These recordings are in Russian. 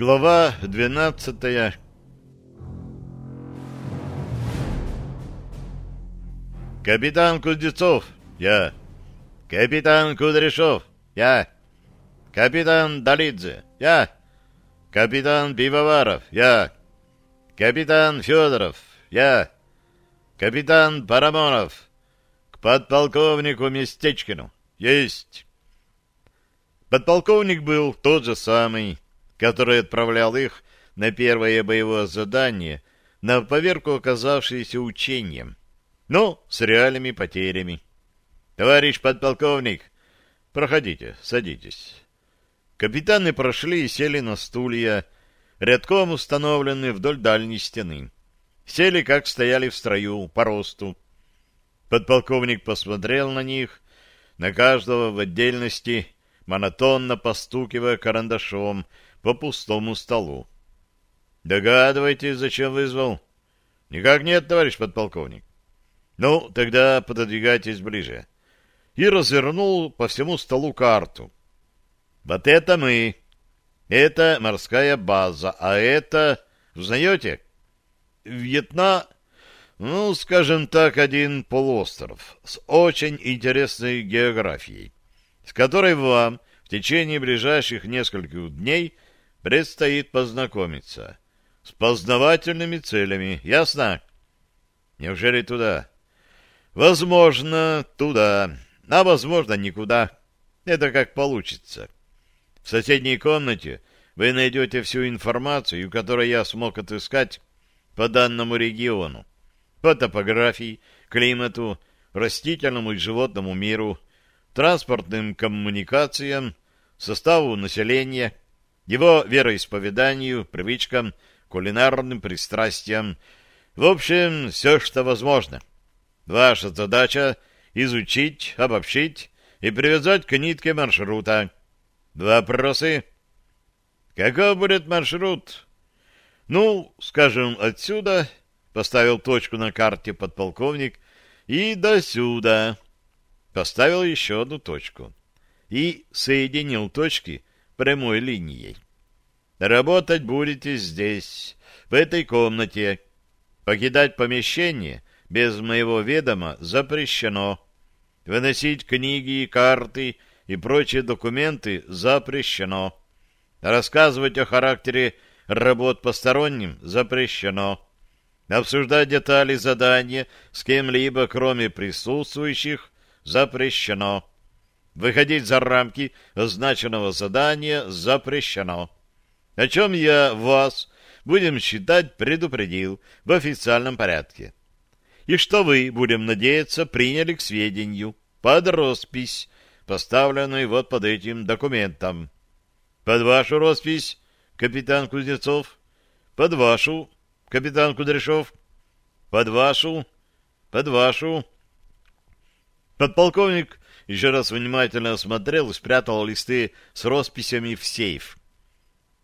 Глава двенадцатая. Капитан Кузнецов, я. Капитан Кудряшов, я. Капитан Долидзе, я. Капитан Пивоваров, я. Капитан Федоров, я. Капитан Парамонов, к подполковнику Местечкину, есть. Подполковник был тот же самый, который отправлял их на первое боевое задание, на поверку оказавшееся учением, но с реальными потерями. «Товарищ подполковник, проходите, садитесь». Капитаны прошли и сели на стулья, рядком установленные вдоль дальней стены. Сели, как стояли в строю, по росту. Подполковник посмотрел на них, на каждого в отдельности, монотонно постукивая карандашом по пустому столу. Догадываетесь, зачем вызвал? Никак нет, товарищ подполковник. Ну, тогда пододвигайтесь ближе. И развернул по всему столу карту. Вот это мы. Это морская база, а это... Узнаете? Вьетна... Ну, скажем так, один полуостров с очень интересной географией, с которой вам в течение ближайших нескольких дней предстоит познакомиться. С познавательными целями, ясно? Неужели туда? Возможно, туда, а возможно, никуда. Это как получится. В соседней комнате вы найдете всю информацию, которую я смог отыскать по данному региону, по топографии, климату, растительному и животному миру, транспортным коммуникациям, составу населения, его вероисповеданию, привычкам, кулинарным пристрастиям, в общем, все, что возможно. Ваша задача — изучить, обобщить и привязать к нитке маршрута. Вопросы? Какой будет маршрут? Ну, скажем, отсюда, — поставил точку на карте подполковник, — и до сюда. Поставил еще одну точку. И соединил точки прямой линией. Работать будете здесь, в этой комнате. Покидать помещение без моего ведома запрещено. Выносить книги, карты и прочие документы запрещено. Рассказывать о характере работ посторонним запрещено. Обсуждать детали задания с кем-либо, кроме присутствующих, запрещено. Выходить за рамки означенного задания запрещено. О чем я вас, будем считать, предупредил в официальном порядке. И что вы, будем надеяться, приняли к сведению под роспись, поставленную вот под этим документом. Под вашу роспись, капитан Кузнецов? Под вашу, капитан Кудряшов? Под вашу? Под вашу? Подполковник еще раз внимательно осмотрел и спрятал листы с росписями в сейф.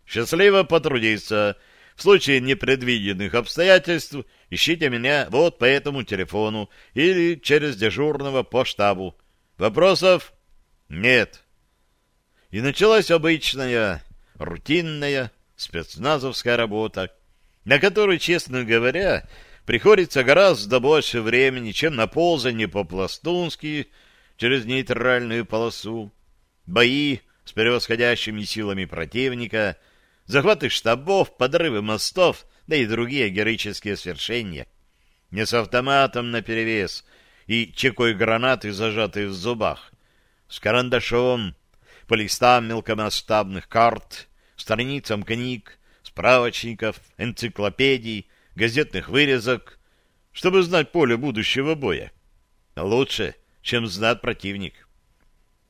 Счастливо потрудиться. В случае непредвиденных обстоятельств ищите меня вот по этому телефону или через дежурного по штабу. Вопросов? Нет. И началась обычная, рутинная спецназовская работа, на которую, честно говоря, приходится гораздо больше времени, чем на ползание по-пластунски через нейтральную полосу, бои с превосходящими силами противника, захваты штабов, подрывы мостов, да и другие героические свершения. Не с автоматом наперевес и чекой гранаты, зажатой в зубах, с карандашом, по листам мелкомасштабных карт, страницам книг, справочников, энциклопедий, газетных вырезок, чтобы знать поле будущего боя. Лучше, чем знать противник.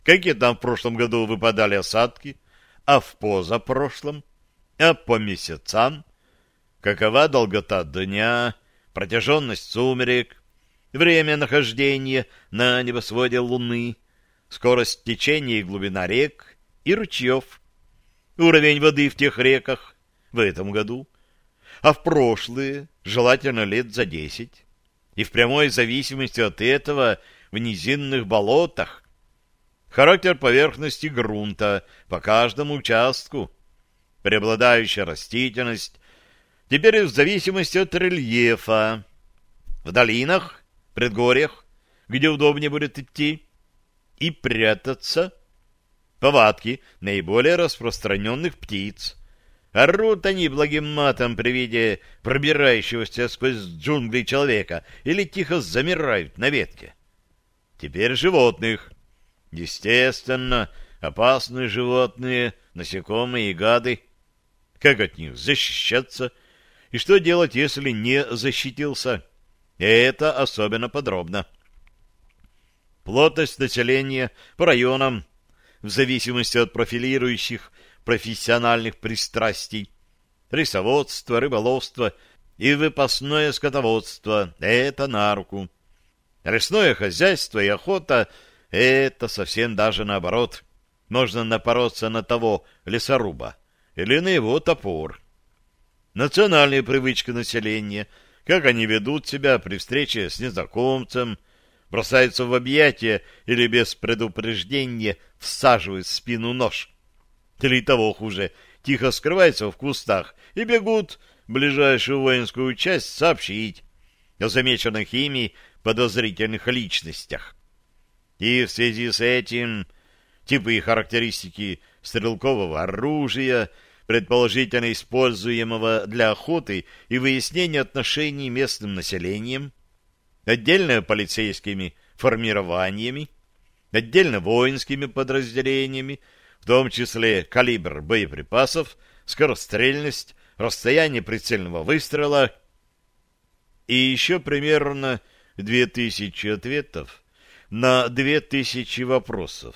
Какие там в прошлом году выпадали осадки, а в позапрошлом, а по месяцам, какова долгота дня, протяженность сумерек, время нахождения на небосводе Луны, скорость течения и глубина рек и ручьев, уровень воды в тех реках в этом году, а в прошлые, желательно лет за десять. И в прямой зависимости от этого в низинных болотах характер поверхности грунта по каждому участку, преобладающая растительность, теперь в зависимости от рельефа. В долинах, предгорьях, где удобнее будет идти, и прятаться. Повадки наиболее распространенных птиц. Орут они благим матом при виде пробирающегося сквозь джунгли человека или тихо замирают на ветке. Теперь животных. Естественно, опасные животные, насекомые и гады. Как от них защищаться? И что делать, если не защитился? Это особенно подробно. Плотность населения по районам, в зависимости от профилирующих профессиональных пристрастий, рисоводство, рыболовство и выпасное скотоводство — это на руку. Лесное хозяйство и охота — это совсем даже наоборот. Можно напороться на того лесоруба или на его топор. Национальные привычки населения, как они ведут себя при встрече с незнакомцем, бросаются в объятия или без предупреждения всаживают в спину нож. Или того хуже, тихо скрываются в кустах и бегут ближайшую воинскую часть сообщить о замеченных ими подозрительных личностях. И в связи с этим типы и характеристики стрелкового оружия, предположительно используемого для охоты и выяснения отношений местным населением, отдельно полицейскими формированиями, отдельно воинскими подразделениями, в том числе калибр боеприпасов, скорострельность, расстояние прицельного выстрела и еще примерно 2000 ответов на 2000 вопросов,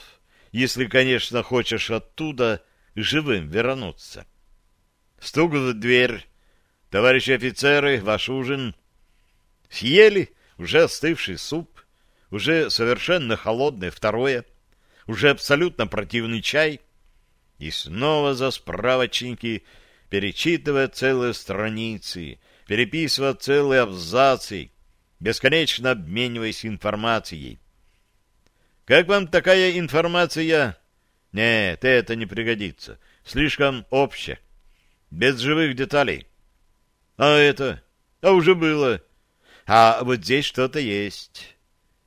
если, конечно, хочешь оттуда живым вернуться. Стук в дверь. Товарищи офицеры, ваш ужин. Съели уже остывший суп, уже совершенно холодное второе, уже абсолютно противный чай. И снова за справочники, перечитывая целые страницы, переписывая целые абзацы, бесконечно обмениваясь информацией. Как вам такая информация? Нет, это не пригодится. Слишком общее. Без живых деталей. А это? А уже было. А вот здесь что-то есть.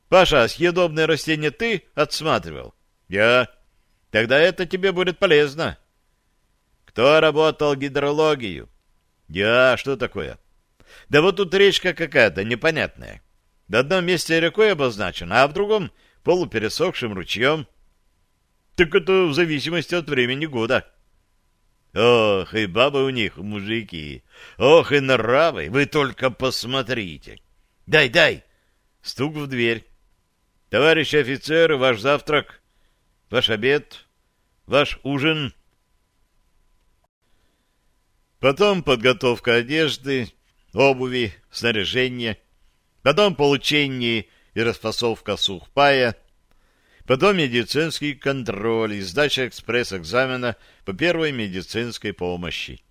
Паша, съедобное растение ты отсматривал? Я. Тогда это тебе будет полезно. Кто работал гидрологию? Я. Что такое? Да вот тут речка какая-то непонятная. В одном месте рекой обозначена, а в другом полупересохшим ручьем. Так это в зависимости от времени года. Ох, и бабы у них, мужики. Ох, и нравы, вы только посмотрите. Дай, дай. Стук в дверь. Товарищ офицер, ваш завтрак, ваш обед, ваш ужин. Потом подготовка одежды, обуви, снаряжения, потом получение и распасовка сухпая, потом медицинский контроль и сдача экспресс-экзамена по первой медицинской помощи,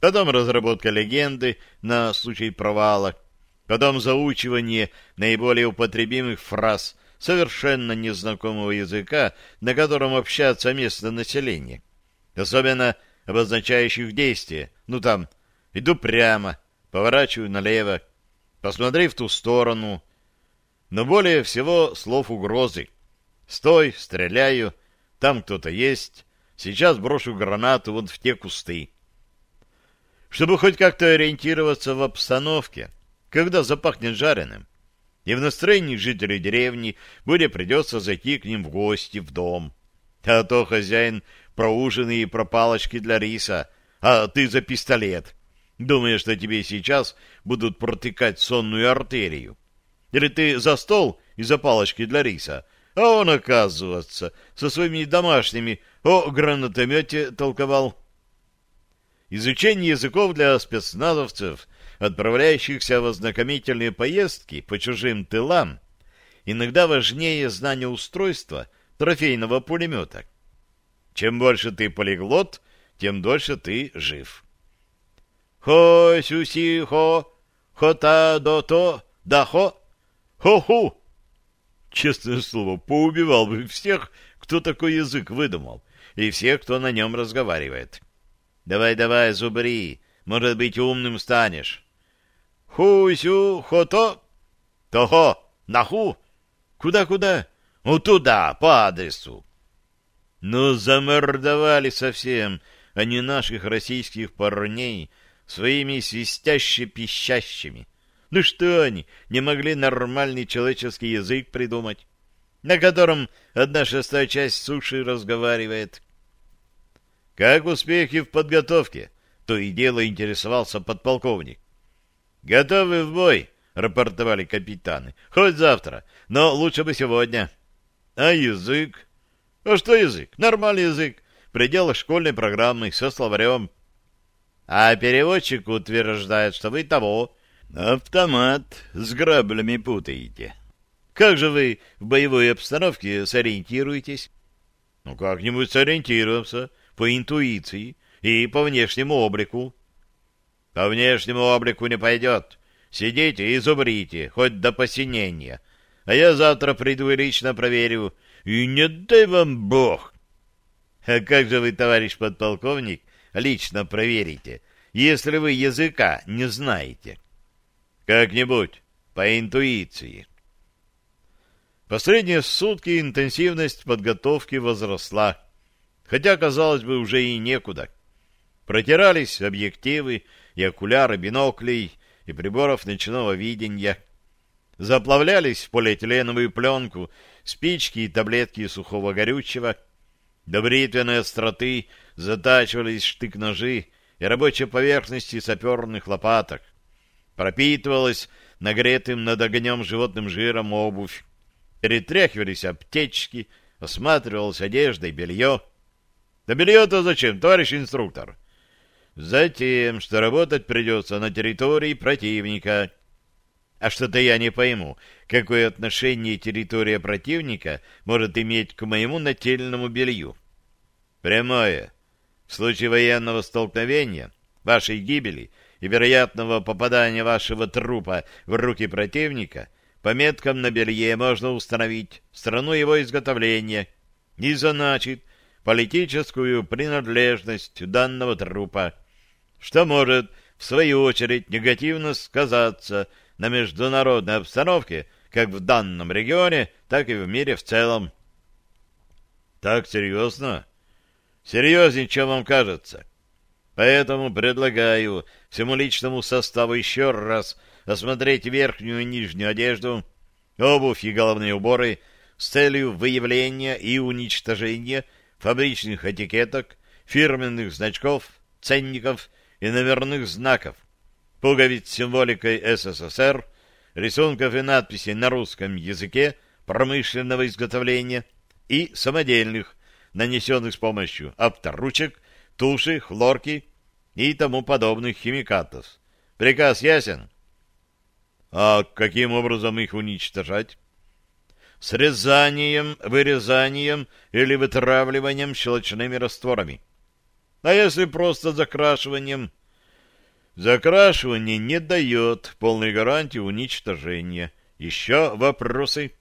потом разработка легенды на случай провала, потом заучивание наиболее употребимых фраз совершенно незнакомого языка, на котором общается местное население, особенно обозначающих действия, ну там, иду прямо, поворачиваю налево, посмотри в ту сторону. Но более всего слов угрозы. Стой, стреляю, там кто-то есть, сейчас брошу гранату вот в те кусты. Чтобы хоть как-то ориентироваться в обстановке, когда запахнет жареным, и в настроении жителей деревни bude придется зайти к ним в гости в дом. А то хозяин про ужины и про палочки для риса, а ты за пистолет — думая, что тебе сейчас будут протыкать сонную артерию. Или ты за стол из-за палочки для риса, а он, оказывается, со своими домашними о гранатомете толковал. Изучение языков для спецназовцев, отправляющихся в ознакомительные поездки по чужим тылам, иногда важнее знания устройства трофейного пулемета. Чем больше ты полиглот, тем дольше ты жив. Хо-сюси-хо, хо-та-до-то, да-хо, хо-ху. Честное слово, поубивал бы всех, кто такой язык выдумал, и всех, кто на нем разговаривает. Давай-давай, зубри, может быть, умным станешь. Ху-сю, хо-то. Того, наху. Куда-куда? Ну, туда, по адресу. Ну, замордовали совсем они наших российских парней своими свистяще-пищащими. Ну что они, не могли нормальный человеческий язык придумать, на котором одна шестая часть суши разговаривает? Как успехи в подготовке? То и дело интересовался подполковник. Готовы в бой, рапортовали капитаны. Хоть завтра, но лучше бы сегодня. А язык? А что язык? Нормальный язык. В пределах школьной программы, со словарем. А переводчик утверждает, что вы того, автомат с граблями путаете. Как же вы в боевой обстановке сориентируетесь? Ну, как-нибудь сориентироваться по интуиции и по внешнему облику. По внешнему облику не пойдет. Сидите и зубрите, хоть до посинения. А я завтра приду и лично проверю. И не дай вам бог. А как же вы, товарищ подполковник, лично проверите, если вы языка не знаете? Как-нибудь, по интуиции. Последние сутки интенсивность подготовки возросла, хотя, казалось бы, уже и некуда. Протирались объективы и окуляры биноклей и приборов ночного видения. Заплавлялись в полиэтиленовую пленку спички и таблетки сухого горючего. До бритвенной остроты затачивались штык-ножи и рабочие поверхности саперных лопаток. Пропитывалась нагретым над огнем животным жиром обувь. Перетряхивались аптечки, осматривалась одежда и белье. Да белье-то зачем, товарищ инструктор? Затем, что работать придется на территории противника. А что-то я не пойму, какое отношение территория противника может иметь к моему нательному белью. Прямое. В случае военного столкновения, вашей гибели и вероятного попадания вашего трупа в руки противника, по меткам на белье можно установить страну его изготовления и заначить политическую принадлежность данного трупа, что может, в свою очередь, негативно сказаться на международной обстановке как в данном регионе, так и в мире в целом. Так серьезно? Серьезнее, чем вам кажется. Поэтому предлагаю всему личному составу еще раз осмотреть верхнюю и нижнюю одежду, обувь и головные уборы с целью выявления и уничтожения фабричных этикеток, фирменных значков, ценников и номерных знаков, пуговиц с символикой СССР, рисунков и надписей на русском языке промышленного изготовления и самодельных, нанесенных с помощью авторучек, туши, хлорки и тому подобных химикатов. Приказ ясен? А каким образом их уничтожать? Срезанием, вырезанием или вытравливанием щелочными растворами. А если просто закрашиванием? Закрашивание не дает полной гарантии уничтожения. Еще вопросы?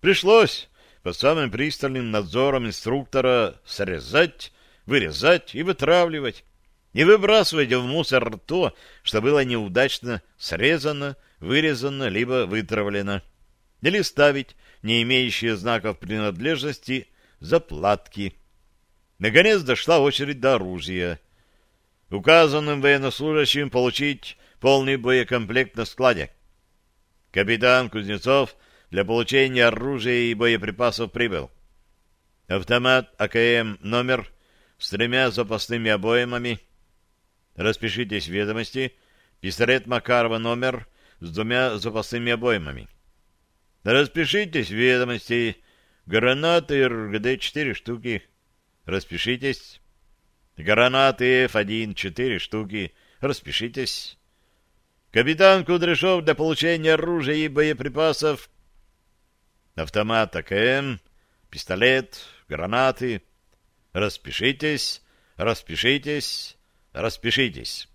Пришлось под самым пристальным надзором инструктора срезать, вырезать и вытравливать. Не выбрасывать в мусор то, что было неудачно срезано, вырезано, либо вытравлено. Или ставить не имеющие знаков принадлежности заплатки. Наконец дошла очередь до оружия — указанным военнослужащим получить полный боекомплект на складе. Капитан Кузнецов для получения оружия и боеприпасов прибыл. Автомат АКМ номер с тремя запасными обоймами. Распишитесь в ведомости. Пистолет Макарова номер с двумя запасными обоймами. Распишитесь в ведомости. Гранаты РГД 4 штуки. Распишитесь. Гранаты F1 четыре штуки. Распишитесь. Капитан Кудряшов для получения оружия и боеприпасов. Автомат АКМ, пистолет, гранаты. Распишитесь, распишитесь, распишитесь.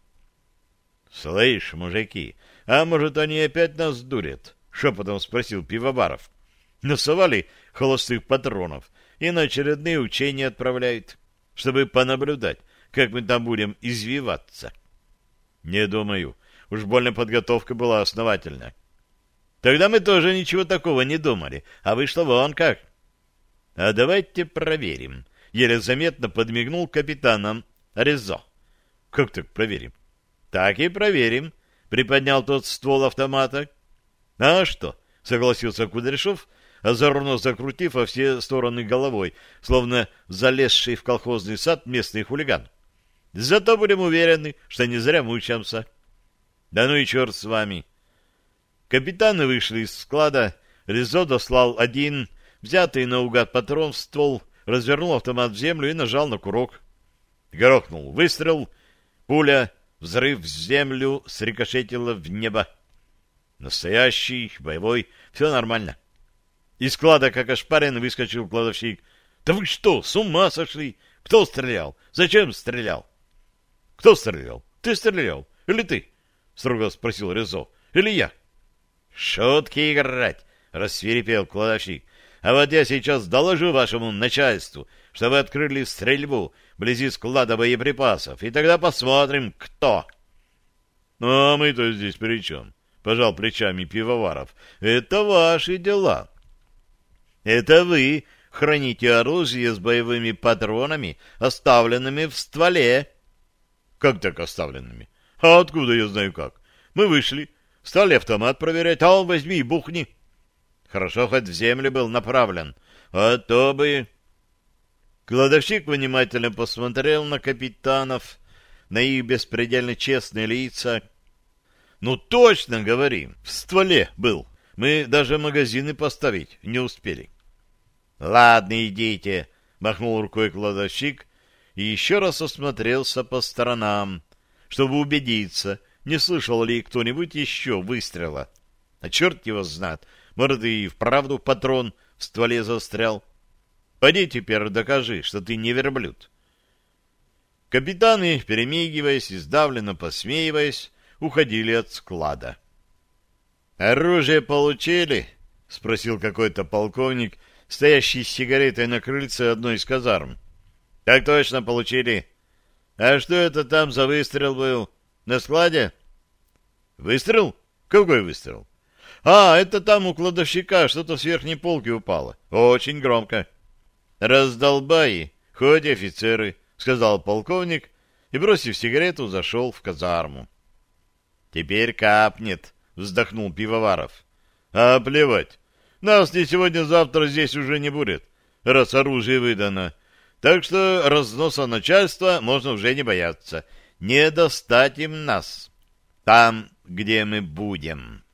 Слышь, мужики, а может они опять нас дурят? Шепотом спросил Пивоваров. Насовали холостых патронов и на очередные учения отправляют чтобы понаблюдать, как мы там будем извиваться? Не думаю. Уж больно подготовка была основательная. Тогда мы тоже ничего такого не думали, а вышло вон как. А давайте проверим. Еле заметно подмигнул капитаном Резо. Как так проверим? Так и проверим. Приподнял тот ствол автомата. А что? Согласился Кудряшов, озорно закрутив во все стороны головой, словно залезший в колхозный сад местный хулиган. Зато будем уверены, что не зря мучаемся. Да ну и черт с вами. Капитаны вышли из склада, Резо дослал один, взятый наугад патрон в ствол, развернул автомат в землю и нажал на курок. Грохнул выстрел, пуля, взрыв в землю, срикошетила в небо. Настоящий, боевой, все нормально. Из склада, как ошпарен, выскочил кладовщик. — Да вы что, с ума сошли? Кто стрелял? Зачем стрелял? — Кто стрелял? Ты стрелял? Или ты? — строго спросил Резо. — Или я? — Шутки играть, — рассверепел кладовщик. — А вот я сейчас доложу вашему начальству, что вы открыли стрельбу вблизи склада боеприпасов, и тогда посмотрим, кто. — Ну, а мы-то здесь при чем? — пожал плечами пивоваров. — Это ваши дела. — Это вы храните оружие с боевыми патронами, оставленными в стволе. — Как так оставленными? А откуда я знаю как? Мы вышли, стали автомат проверять, а он возьми и бухни. Хорошо, хоть в землю был направлен, а то бы... Кладовщик внимательно посмотрел на капитанов, на их беспредельно честные лица. «Ну, точно говорим, в стволе был. Мы даже магазины поставить не успели». «Ладно, идите», — махнул рукой кладовщик и еще раз осмотрелся по сторонам, чтобы убедиться, не слышал ли кто-нибудь еще выстрела. А черт его знает, может, и вправду патрон в стволе застрял. Пойди теперь докажи, что ты не верблюд. Капитаны, перемигиваясь и сдавленно посмеиваясь, уходили от склада. «Оружие получили?» — спросил какой-то полковник, стоящий с сигаретой на крыльце одной из казарм. «Так точно получили. А что это там за выстрел был? На складе?» «Выстрел? Какой выстрел?» «А, это там у кладовщика что-то с верхней полки упало. Очень громко». «Раздолбай, хоть офицеры», — сказал полковник, и, бросив сигарету, зашел в казарму. «Теперь капнет», — вздохнул Пивоваров. «А плевать. Нас ни сегодня-завтра здесь уже не будет, раз оружие выдано. Так что разноса начальства можно уже не бояться. Не достать им нас. Там, где мы будем».